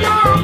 Yeah.